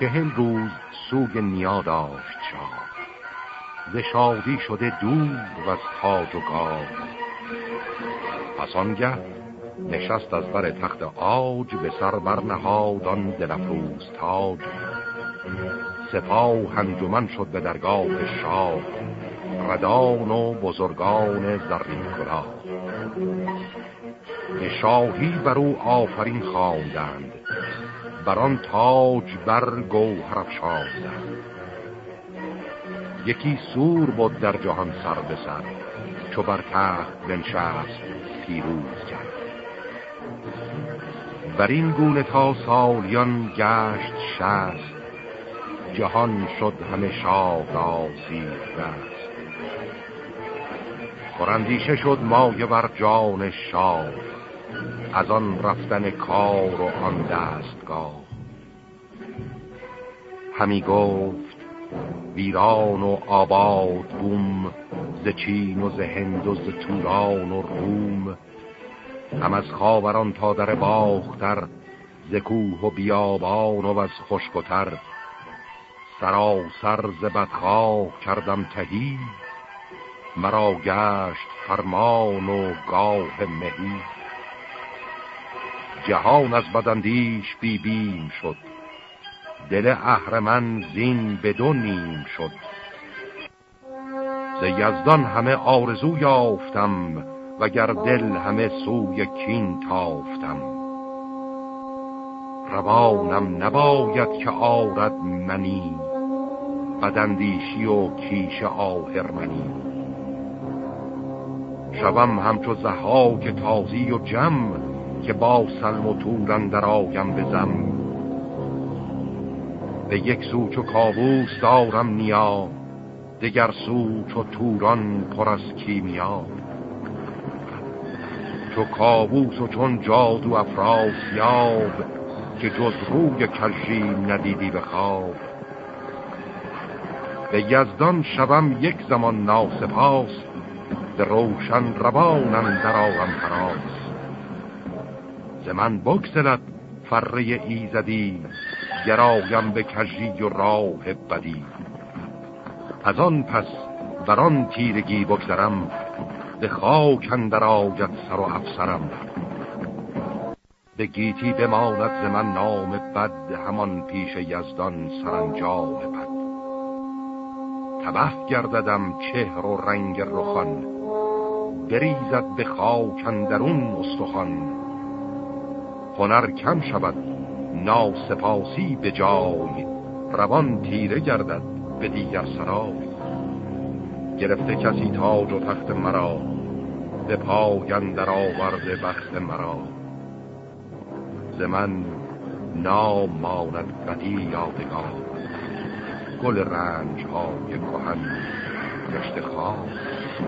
چهل روز سوگ نیا داشت شاه ز شادی شده دور و از تاج و گاه پس آنگه نشست از بر تخت آج به سر برنهاد آن دلفروز تاج. سپاه هنجمن شد به درگاه شاه ردان و بزرگان زرین کلاه. به شاهی بر او آفرین خواندند. بر آن تاج بر گوهر افشاندند یکی سور بود در جهان سر به سر چو بر تخت بنشست پیروز کرد. بر این گونه تا سالیان گشت شست جهان شد همه شاد آسیر رست. خورندیشه شد مایه بر جان شاه از آن رفتن کار و آن دستگاه. همی گفت ویران و آباد بوم ز چین و ز هند و ز توران و روم. هم از خاوران تا در باختر ز کوه و بیابان و از خشکتر سراسر ز بدخواه کردم تهی مرا گشت فرمان و گاه مهی. جهان از بدندیش بی بیم شد. دل اهرمن زین به دو نیم شد. ز یزدان همه آرزو یافتم وگر دل همه سوی کین تافتم. روانم نباید که آرد منی بدندیشی و کیش آهرمنی. شوم همچو که تازی و جم که با سلم و تورن در آیم بزم به یک سو چو کابوس دارم نیا دگر سو چو توران پر از کیمیا. چو کابوس و چون جادو افراس یاب که جز روی کژی ندیدی به خواب. به یزدان شوم یک زمان ناسپاس به روشن روانم در آغم ز من بگسلد فره ایزدی گرایم به کجی و راه بدی. از آن پس بران تیرگی بگذرم به خاک اندر آید سر و افسرم. به گیتی بماند ز من نام بد همان پیش یزدان سرانجام بد. تبه گرددم چهر و رنگ رخان بریزد به خاک اندرون استخوان. هنر کم شود ناسپاسی به جای روان تیره گردد به دیگر سرای. گرفته کسی تاج و تخت مرا به پاین در آورده بخت مرا. ز من نام ماند بدی یادگار گل رنج های کهن گشت خواست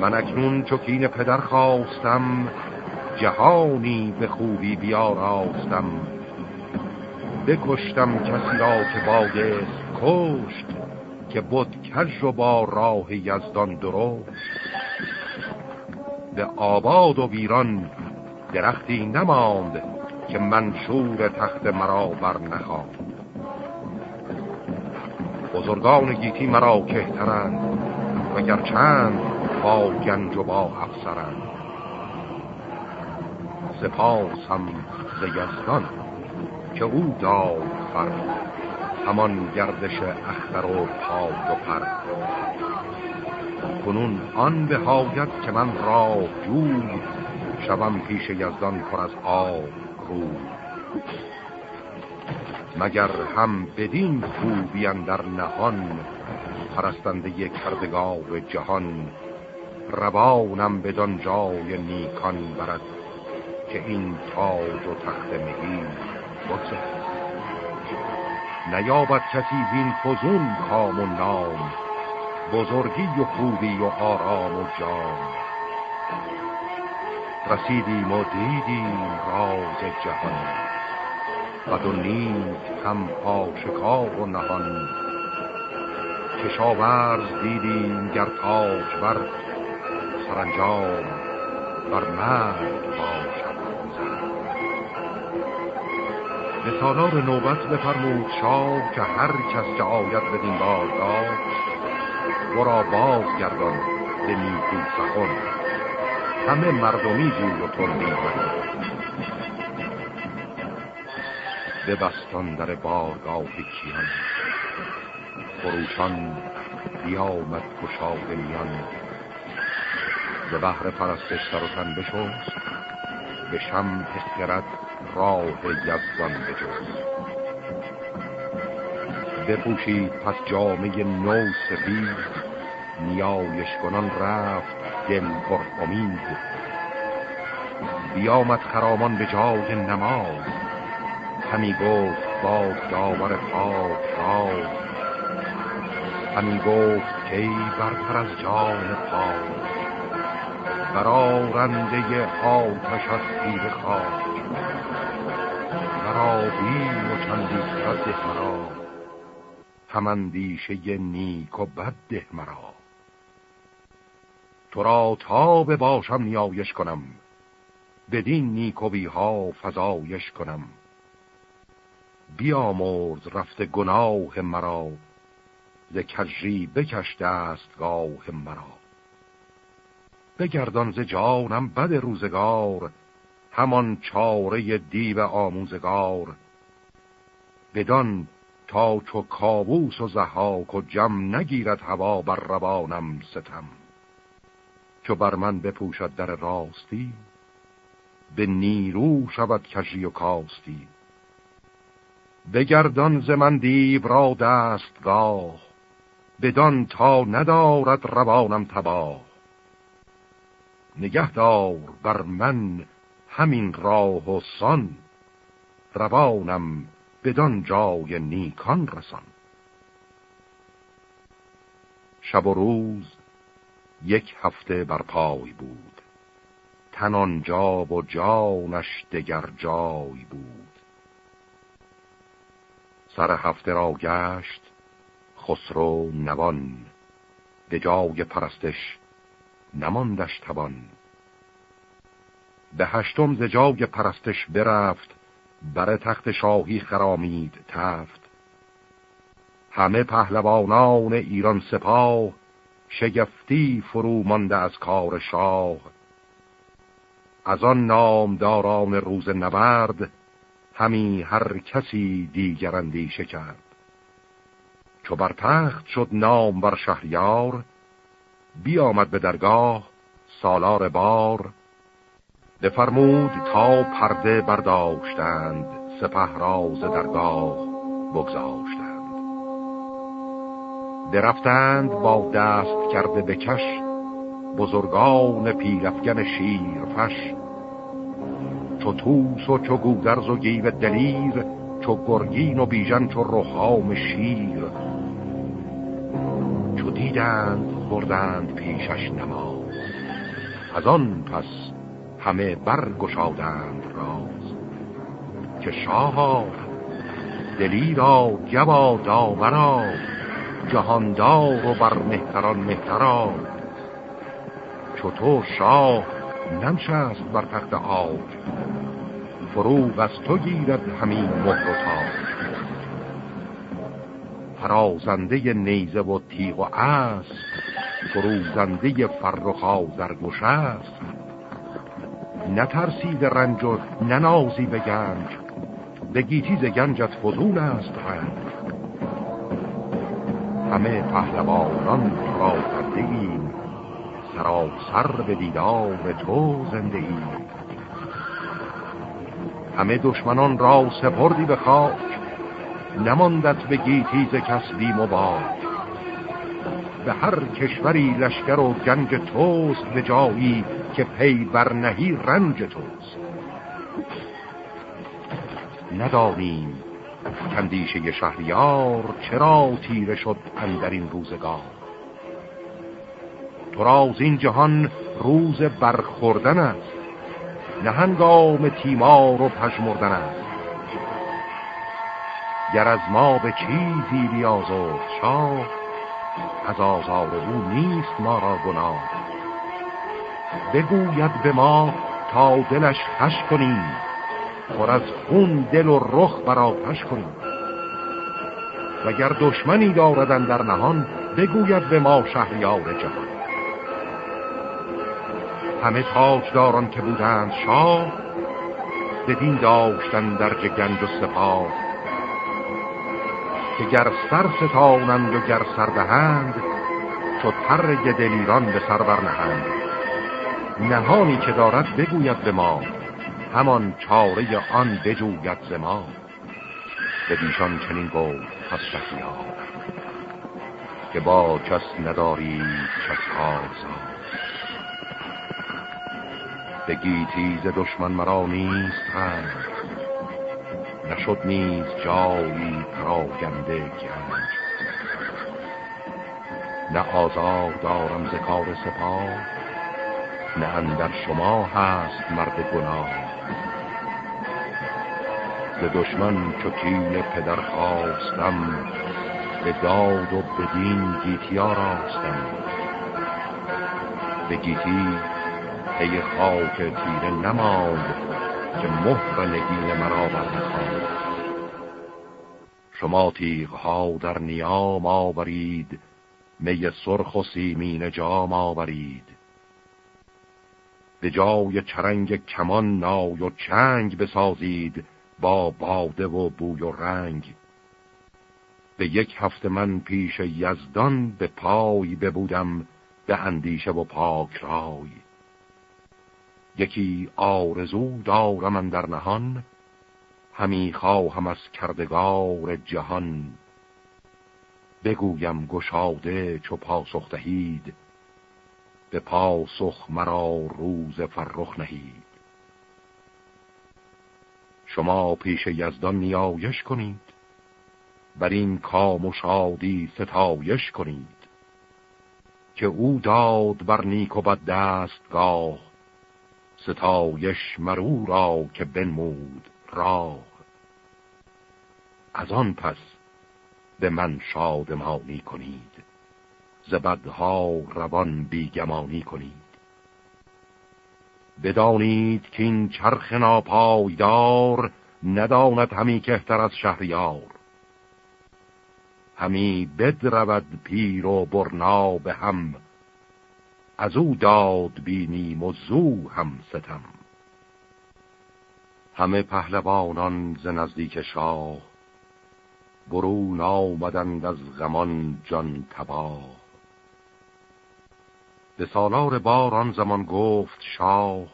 من اکنون چکین پدر خواستم جهانی به خوبی بیاراستم. بکشتم کسی را که بایست کشت که بود کج و با راه یزدان درست. به آباد و ویران درختی نماند که منشور تخت مرا بر نخواند. بزرگان گیتی مرا کهترند و گرچند با گنج و با افسرند. سپاس هم زیستان که او داد فر. همان گردش اختر و پاد و پر. کنون آن به حاجت که من راه جوی شوم پیش یزدان پر از آب رو مگر هم بدین خوبی در نهان پرستنده کردگار جهان روانم بدان جای نیکان برد. که این تاج و تخت مهی بگذارد نیابد کسی زین فزون کام و نام بزرگی و خوبی و آرام و جام. رسیدیم و دیدیم راز جهان و دو نیز هم آشکار و نهان. کشاورز دیدیم گر تاج بر سرانجام بر مرد باشد به سالار نوبت بفرمود شاه که هر کس که آید بدین بارگاه ورا باز گردان به نیکو سخن. همه مردمی جوی و تندی به بستان در بارگاه کیان. خروشان بیامد کشاد میان. به بحر پرستش سر و تن بشست به شم خرد راه یزدان بجست بپوشید پس جامعه نو سفید نیایش کنان رفت دل پر امید. بیامد خرامان به جای نماز. همی گفت با داور پاک راز. همی گفت کی برتر از جان پاک. برارنده آتش از تیر خاک. بیم و چندی ده مرا. همندیشه نیک و بد ده مرا. تو را تا به باشم نیایش کنم. بدین نیکوی ها فضایش کنم. بیامرز رفت گناه مرا. ز کجری بکش دستگاه مرا. بگردان ز جانم بد روزگار. همان چاره دیو آموزگار. بدان تا چو کابوس و زحاک و جم نگیرد هوا بر روانم ستم. چو بر من بپوشد در راستی به نیرو شود کجی و کاستی. بگردان ز من دیو را دستگاه بدان تا ندارد روانم تباه. نگهدار بر من همین راه و سان روانم بدان جای نیکان رسان. شب و روز یک هفته بر پای بود. تن آنجا و جانش دگر جای بود. سر هفته را گشت خسرو نوان. به جای پرستش نماندش توان. به هشتم ز جای پرستش برفت بر تخت شاهی خرامید تفت. همه پهلوانان ایران سپاه شگفتی فرو مانده از کار شاه. از آن نامداران روز نبرد همی هر کسی دیگر اندیشه کرد. چو بر تخت شد نام بر شهریار بیامد به درگاه سالار بار. بفرمود تا پرده برداشتند سپه راز درگاه بگذاشتند. درفتند با دست کرده بکش بزرگان پیرفگن شیر فش چو توس و چو گودرز و گیو دلیر چو گرگین و بیژن چو روحام شیر. چو دیدند بردند پیشش نماز. از آن پس همه برگشادند راز که شاها دلی را گوا داورا جهاندار و بر مهتران مهترا تو شاه ننشست بر تخت آج فروغ از تو گیرد همین مهر و تاج فرازنده نیزه و تیغ و اسب فروزنده فرخ آذرگشسپ. نترسی ز رنج و ننازی به گنج. به گیتی ز گنجت فزون است رنج. همه پهلوانان تو را بنده ایم. سراسر به دیدار تو زنده ایم. همه دشمنان را سپردی به خاک. نماندت به گیتی ز کس بیم و به هر کشوری لشکر و گنج توست به جایی که پی برنهی رنج توست. ندانیم کندیشه شهریار چرا تیره شد اندر این روزگار. تو را این جهان روز برخوردن است نه هنگام تیمار و پژمردن است. گر از ما به چیزی بیازد شاه از آزار او نیست ما را گناه. بگوید به ما تا دلش خش کنیم پر از خون دل و رخ بر آتش کنیم. وگر دشمنی داردن در نهان بگوید به ما شهریار جهان. همه تاجداران که بودند شاه بدین داشتن در گنج و سپاه. که گر سر ستانند و گر سر دهند چو تر دلیران به سر برنهند. نهانی که دارد بگوید به ما همان چاره آن بجوید ز ما. به دیشان چنین گفت پس شهریار که با کس نداری کس آزاد. به گیتی دشمن مرا نیست هست نشد نیز جایی پراگنده گنج. نه آزاد دارم ز کار سپاه نه اندر شما هست مرد گناه. ز دشمن چو پدر خواستم به داد و به دین گیتی آراستم. به گیتی پی خاک تیره نماند که مهر نگین مرا برنخواند شما تیغها در نیام آورید می سرخ و سیمین جام آورید. به جای چرنگ کمان نای و چنگ بسازید با باده و بوی و رنگ. به یک هفته من پیش یزدان به پای ببودم به اندیشه و پاک رای. یکی آرزو دارم در نهان همی خواهم از کردگار جهان. بگویم گشاده چو پاسخ دهید به پاسخ مرا روز فرخ نهید. شما پیش یزدان نیایش کنید بر این کام و شادی ستایش کنید. که او داد بر نیک و بد دستگاه ستایش مرو را که بنمود راه. از آن پس به من شادمانی کنید زبدها روان بیگمانی کنید. بدانید که این چرخ ناپایدار نداند همی کهتر از شهریار. همی بدرود پیر و برنا به هم از او داد بینیم و زو هم ستم. همه پهلوانان ز نزدیک شاه برون آمدند از غمان جان تباه. به سالار بار آن زمان گفت شاه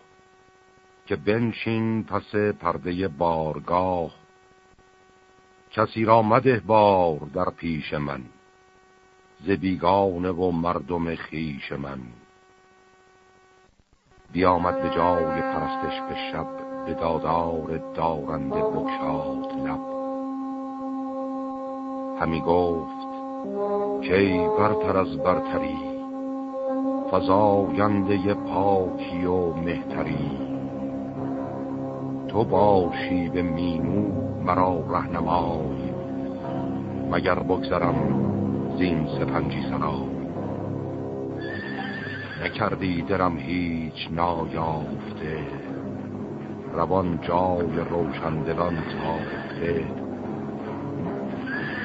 که بنشین پس پرده بارگاه. کسی را مده بار در پیش من ز بیگانه و مردم خیش من. بیامد به جای پرستش به شب به دادار دارنده بکشاد لب. همی گفت کی برتر از برتری فضاینده پاکی و مهتری. تو باشی به مینو مرا رهنمای. مگر بگذرم زین سپنجی سرای نکردی درم هیچ نایافته. روان جای روشندلان تافته.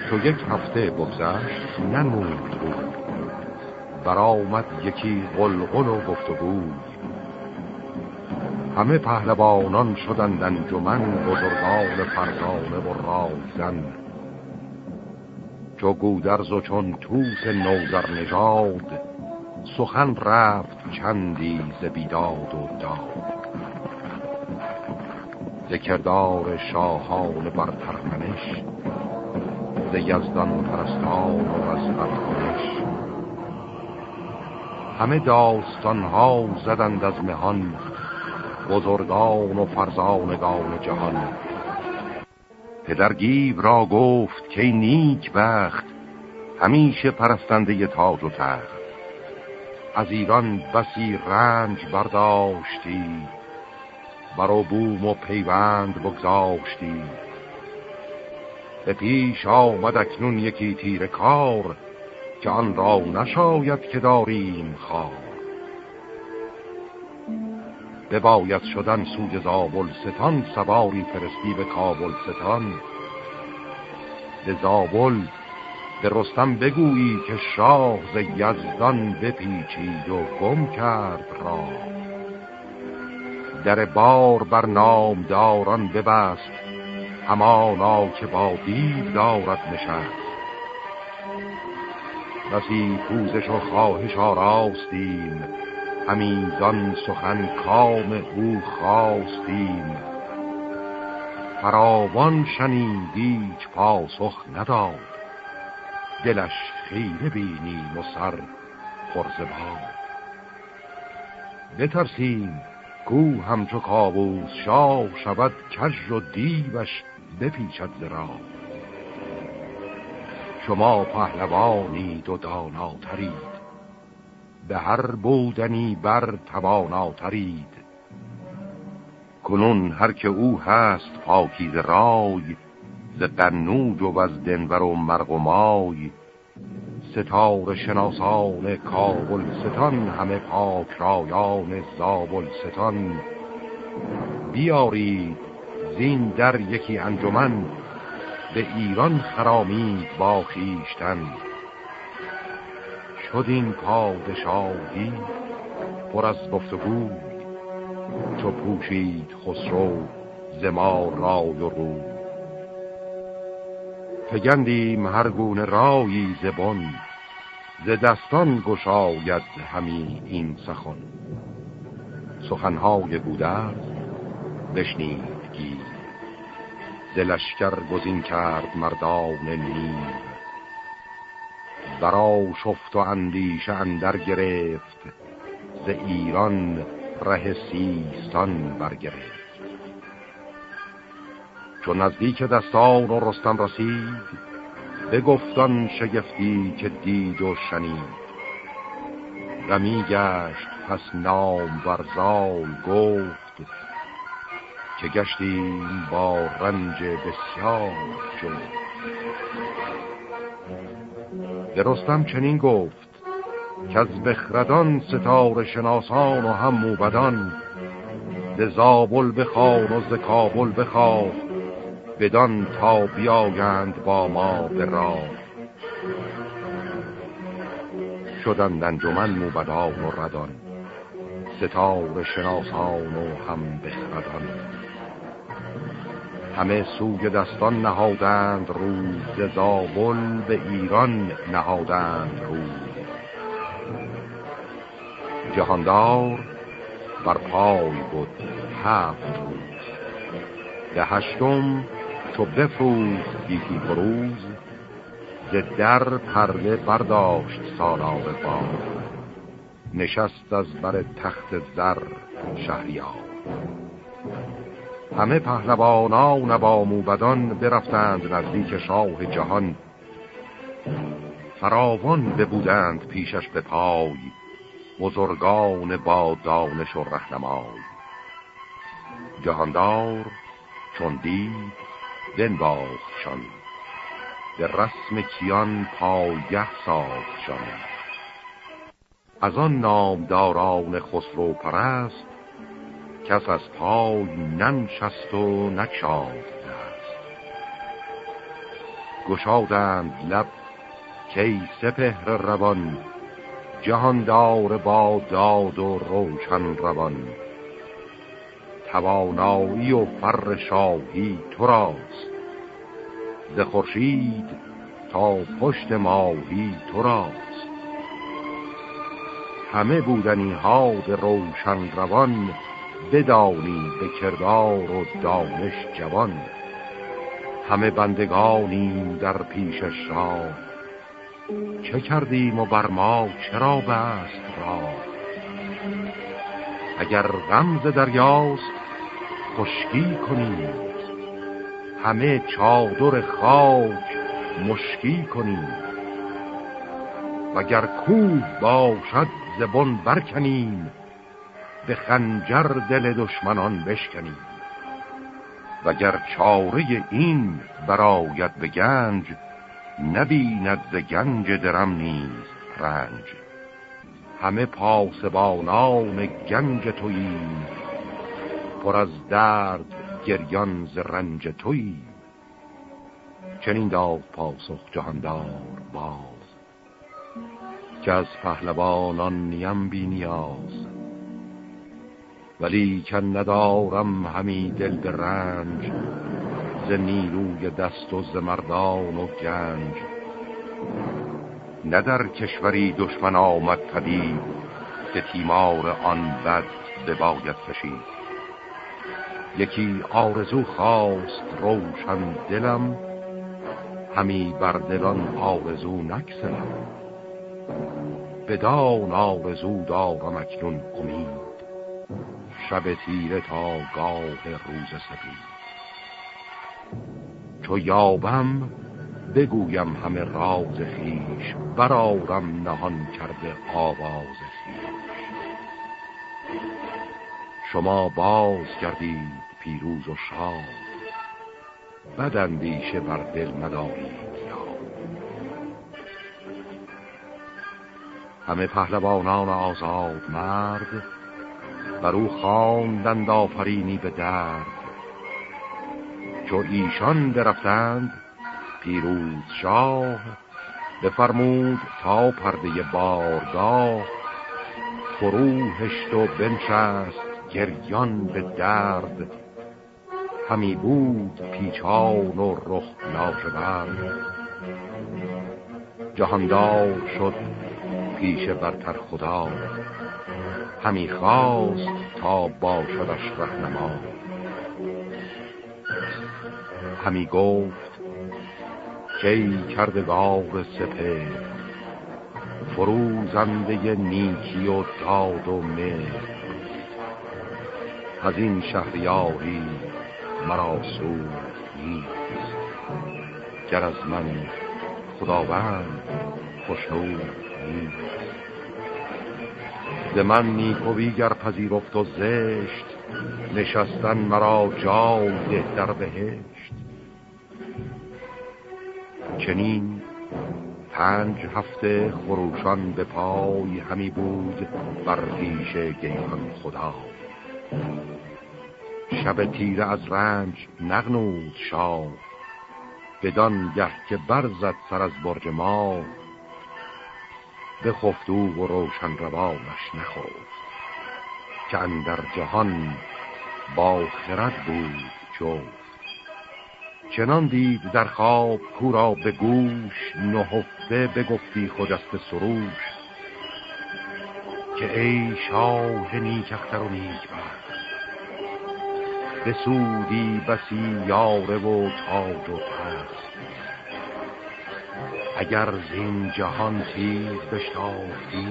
تو یک هفته بگذشت نمود بود برآمد یکی قلقل و گفتگوی همه پهلوانان شدند انجمن بزرگان فرزانه و رازن چو گودرز و چون توس نوزر نژاد سخن رفت چندی ز بیداد و داد. ذکردار شاهان برترمنش ز یزدان پرستان و از ارخانش همه داستانها زدند از مهان بزرگان و فرزانگان جهان. پدر گیو را گفت که نیک بخت همیشه پرستنده تاج و تخت. از ایران بسی رنج برداشتی برو بوم و پیوند بگذاشتی. به پیش آمد اکنون یکی تیر کار که آن را نشاید که داریم خواه بباید شدن سوی زابل ستان سواری فرستی به کابل ستان به زابل به رستم بگویی که شاه ز یزدان بپیچید و گم کرد را. در بار بر نام داران ببست همانا که با دیو دارد نشست. بسی پوزش و خواهش آراستیم همیزان سخن کام او خواستیم. فراوان شنیدیچ پاسخ نداد. دلش خیره بینیم و سر خرزبان بترسیم کو همچو کابوس شاه شود کج و دیوش بپیچد زرا شما پهلوانید و داناترید به هر بودنی بر تواناترید. کنون هر که او هست پاکیز رای ز قنوج و از دنور و مرغ و مای ستار شناسان کابل ستان همه پاک رایان زابل ستان بیارید زین در یکی انجمن به ایران خرامید با خیشتن شد این پادشاهی پر از گفتگو چو پوشید خسرو زما رای و رو فگندیم هر گونه رایی زبان ز دستان گشاید همی این سخن. سخنهای بودرز بشنید گیر دلشکر گزین کرد مردان نیم. برا شفت و اندیشه اندر گرفت ز ایران ره سیستان برگرفت. چون نزدیک دستان و رستم رسید به گفتان شگفتی که دید و شنید. غمی گشت پس نام ورزال گفت که گشتیم با رنج بسیار جفت به رستم چنین گفت که از بخردان ستاره شناسان و هم موبدان ز زابل بخوان و ز کابل بخواه. بدان تا بیایند با ما به راه. شدند انجمن موبدان و ردان ستاره شناسان و هم بخردان. همه سوی دستان نهادند روز زابل به ایران نهادند روز. جهاندار بر پای بود هفت روز. ده هشتم چو بفروز گیتی فروز ز در پرده برداشت سالار با نشست از بر تخت زر شهریار. همه پهلوانان با موبدان برفتند نزدیک شاه جهان. فراوان ببودند پیشش به پای بزرگان با دانش و رهنمای. جهاندار چون دید بنواختشان. به رسم کیان پایه ساختشان. از آن نامداران خسرو پرست کس از پای ننشست و نکشاد دست گشادند لب کی سپهر روان جهاندار با داد و روشن روان. توانایی و فر شاهی تو راست ز خورشید تا پشت ماهی تو راست همه بودنی ها به روشن روان بدانی به کردار و دانش جوان. همه بندگانیم در پیشش را. چه کردیم و بر ما چرا بست را؟ اگر غمز دریاست خشکی کنیم. همه چادر خاک مشکی کنیم. وگر کوه باشد زبون برکنیم به خنجر دل دشمنان بشکنیم. وگر چاره این براید به گنج نبیند ز گنج درم نیز رنج. همه پاسبانان گنج توییم. پر از درد گریان ز رنج توی. چنین داد پاسخ جهاندار باز که از پهلوانان نیم بی نیاز. ولی که ندارم همی دل به رنج ز نیروی دست و ز مردان و گنج. نه در کشوری دشمن آمد پدید که تیمار آن بد بباید کشید. یکی آرزو خواست روشن دلم همی بر دلان آرزو نکسلم بدان آرزو دارم اکنون امید شب تیره تا گاه روز سپید. چو یابم بگویم همه راز خیش برارم نهان کرده آواز شما باز کردید پیروز و شاد. بد اندیشه بر دل ندارید همه پهلوانان آزاد مرد بر او خواندند آفرینی به درد. چو ایشان درفتند پیروز شاه بفرمود تا پرده بارگاه. فرو هشت و بنشست گریان به درد. همی بود پیچان و رخ لاجورد جهاندار شد پیش برتر خدا. همی خواست تا باشدش رهنما. همی گفت کی کردگار سپه فروزنده نیکی و داد و مهر. از این شهریاری مرا سود نیست. گر از من خداوند خوشنود نیست. ز من نیکوی گر پذیرفت و زشت نشستن مرا جای در بهشت. چنین پنج هفته خروشان به پای همی بود بر پیش گیهان خدا. شب تیره از رنج نغنود شاه. بدان گه که برزد سر از برج ما به خفتو و روشن روانش نخفت. که اندر جهان با خرد بود جفت. چنان دید در خواب کورا به گوش نهفته بگفتی خجست سروش. که ای شاه نیک اختر و نیک به بسی یاره و تاج و پس. اگر زین جهان تیر بشتافتی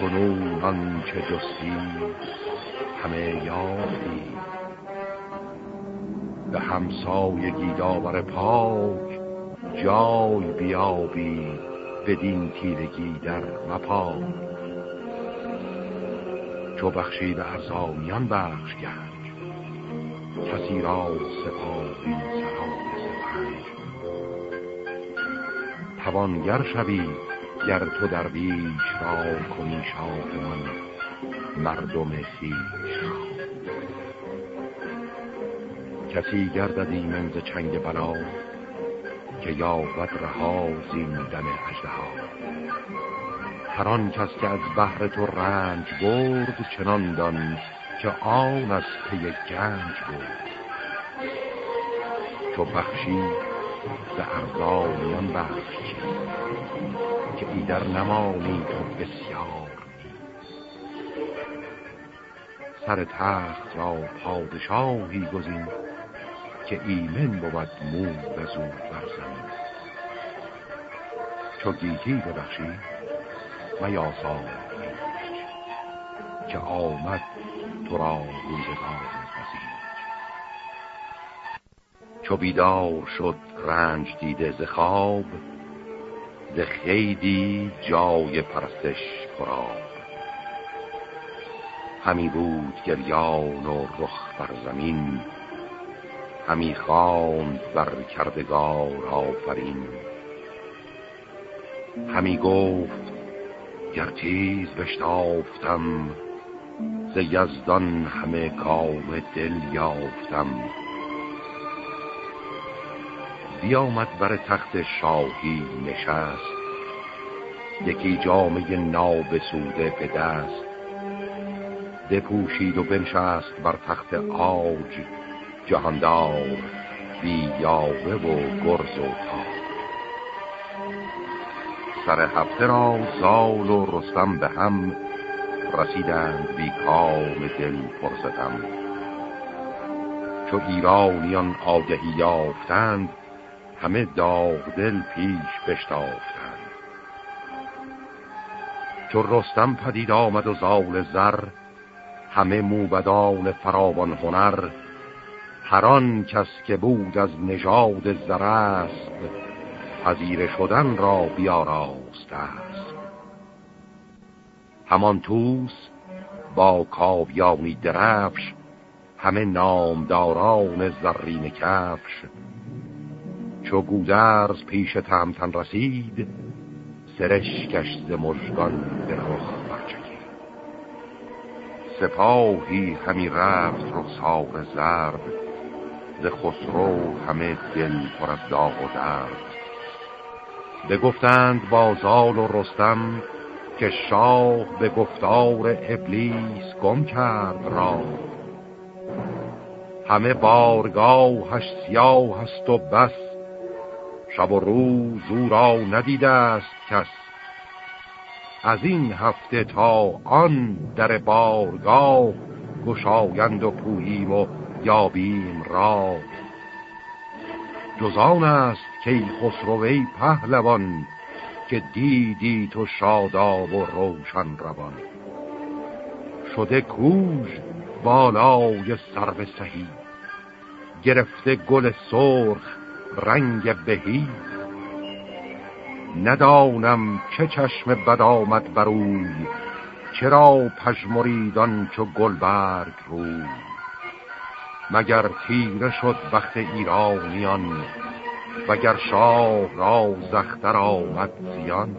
کنون آنچه جستی همه یافتی. به همسایگی داور پاک جای بیابی بدین تیرگی در مپاک. چو بخشی به ارزانیان بخش گنج کسی را سپاه سرای سپنج. توانگر شوی گر تو درویش را کنی شاه من مردم خیش را. کسی گردد ایمن چنگ بلا که یابد رها زین دم اجدها هر آن کس که از بحر تو رنج برد چنان دان که آن از پی گنج برد. تو بخشی به ارزانیان بخش که ایدر نمانی تو بسیار سر تخت را پادشاهی گزین که ایمن بود مود از او بر چو گیتی ببخشی میاسا که آمد تو را روزگار چو بیدار شد رنج دیده ز خواب ز خیدی جای پرستش پراب. همی بود گریان و رخ بر زمین همی خواند بر کردگار آفرین. همی گفت گر چیز بشتافتم ز یزدان همه کام دل یافتم. بیامد بر تخت شاهی نشست یکی جامعه نابسوده به دست. دپوشید و بنشست بر تخت آج جهاندار بی یاوه و گرز و تاج. سر هفته را زال و رستم به هم رسیدند بی کام دل پرستم چو ایرانیان آگهی یافتند همه داغ دل پیش بشتافتند. چو رستم پدید آمد و زال زر همه موبدان فراوان هنر. هران کس که بود از نژاد زرست پذیر شدن را بیاراست است. همان توس با کاویانی درفش همه نامداران زرین کفش. چو گودرز پیش تمتن رسید سرشکش ز مژگان به رخ برچکید. سپاهی همی رفت رخسار زرد ز خسرو همه دل پر از داغ و درد. بگفتند بازال و رستم که شاه به گفتار ابلیس گم کرد را. همه بارگاهش سیاه است و بس شب و روز او را ندیده است کس. از این هفته تا آن در بارگاه گشایند و پوییم و یابیم را جزان است که خسروی پهلوان که دیدی تو شاداب و روشن روان. شده کوژ بالای سرو سهی گرفته گل سرخ رنگ بهی. ندانم چه چشم بد آمد بروی چرا پژمریدان چو گلبرگ روی. مگر تیره شد بخت ایرانیان وگر شاه را زختر آمد زیان؟